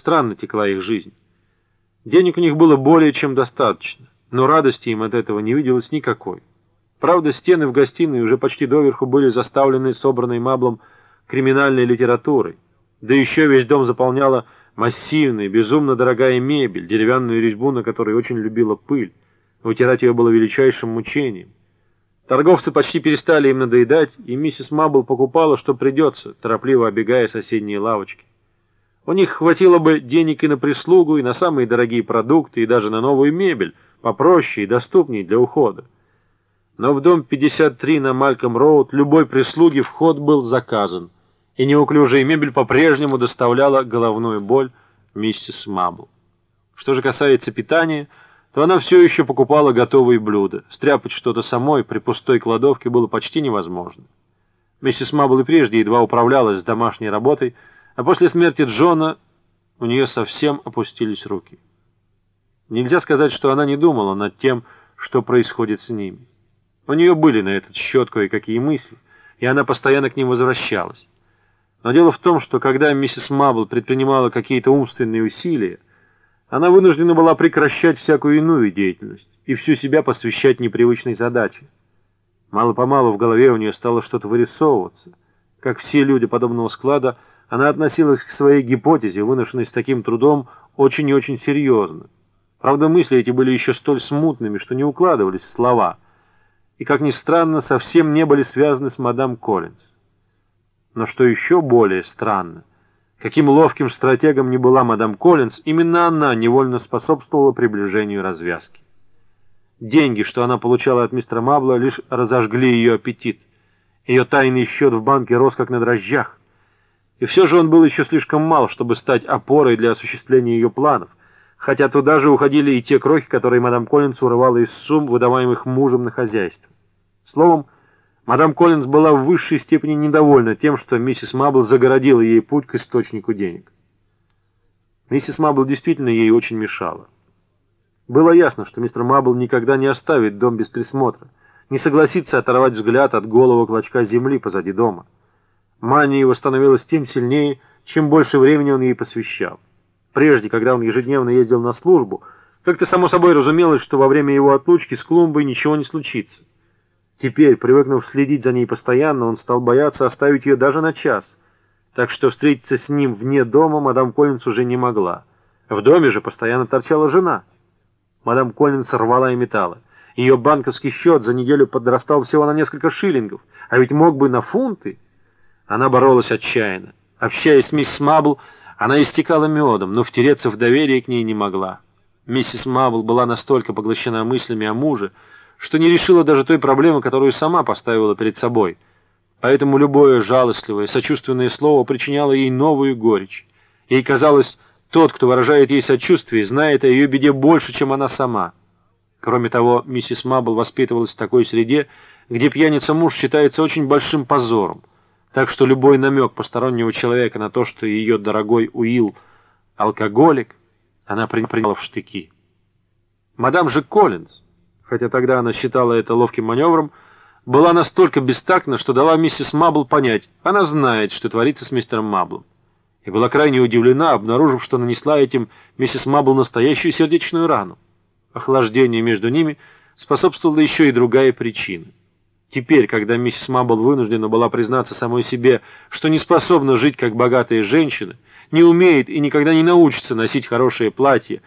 Странно текла их жизнь. Денег у них было более чем достаточно, но радости им от этого не виделось никакой. Правда, стены в гостиной уже почти доверху были заставлены собранной маблом криминальной литературой, да еще весь дом заполняла массивная, безумно дорогая мебель, деревянную резьбу, на которой очень любила пыль. Вытирать ее было величайшим мучением. Торговцы почти перестали им надоедать, и миссис Мабл покупала, что придется, торопливо обегая соседние лавочки. У них хватило бы денег и на прислугу, и на самые дорогие продукты, и даже на новую мебель, попроще и доступнее для ухода. Но в дом 53 на Мальком-Роуд любой прислуги вход был заказан, и неуклюжая мебель по-прежнему доставляла головную боль миссис Мабл. Что же касается питания, то она все еще покупала готовые блюда. Стряпать что-то самой при пустой кладовке было почти невозможно. Миссис Мабл и прежде едва управлялась с домашней работой, а после смерти Джона у нее совсем опустились руки. Нельзя сказать, что она не думала над тем, что происходит с ними. У нее были на этот счет кое-какие мысли, и она постоянно к ним возвращалась. Но дело в том, что когда миссис Мабл предпринимала какие-то умственные усилия, она вынуждена была прекращать всякую иную деятельность и всю себя посвящать непривычной задаче. Мало-помалу в голове у нее стало что-то вырисовываться. Как все люди подобного склада, она относилась к своей гипотезе, выношенной с таким трудом, очень и очень серьезно. Правда, мысли эти были еще столь смутными, что не укладывались в слова, и, как ни странно, совсем не были связаны с мадам Коллинз. Но что еще более странно, Каким ловким стратегом не была мадам Коллинз, именно она невольно способствовала приближению развязки. Деньги, что она получала от мистера Мабла, лишь разожгли ее аппетит. Ее тайный счет в банке рос как на дрожжах. И все же он был еще слишком мал, чтобы стать опорой для осуществления ее планов, хотя туда же уходили и те крохи, которые мадам Коллинз урывала из сумм, выдаваемых мужем на хозяйство. Словом, Мадам Коллинз была в высшей степени недовольна тем, что миссис Мабл загородила ей путь к источнику денег. Миссис Мабл действительно ей очень мешала. Было ясно, что мистер Мабл никогда не оставит дом без присмотра, не согласится оторвать взгляд от голого клочка земли позади дома. Мания его становилась тем сильнее, чем больше времени он ей посвящал. Прежде, когда он ежедневно ездил на службу, как-то само собой разумелось, что во время его отлучки с клумбой ничего не случится. Теперь, привыкнув следить за ней постоянно, он стал бояться оставить ее даже на час. Так что встретиться с ним вне дома мадам Коллинс уже не могла. В доме же постоянно торчала жена. Мадам Коллинс рвала и металла. Ее банковский счет за неделю подрастал всего на несколько шиллингов, а ведь мог бы на фунты. Она боролась отчаянно. Общаясь с мисс Мабл, она истекала медом, но втереться в доверие к ней не могла. Миссис Мабл была настолько поглощена мыслями о муже, что не решила даже той проблемы, которую сама поставила перед собой. Поэтому любое жалостливое, сочувственное слово причиняло ей новую горечь. Ей казалось, тот, кто выражает ей сочувствие, знает о ее беде больше, чем она сама. Кроме того, миссис Мабл воспитывалась в такой среде, где пьяница-муж считается очень большим позором, так что любой намек постороннего человека на то, что ее дорогой Уилл — алкоголик, она приняла в штыки. Мадам же Коллинз хотя тогда она считала это ловким маневром, была настолько бестактна, что дала миссис Мабл понять, она знает, что творится с мистером Маблом. И была крайне удивлена, обнаружив, что нанесла этим миссис Мабл настоящую сердечную рану. Охлаждению между ними способствовала еще и другая причина. Теперь, когда миссис Мабл вынуждена была признаться самой себе, что не способна жить как богатая женщина, не умеет и никогда не научится носить хорошее платье,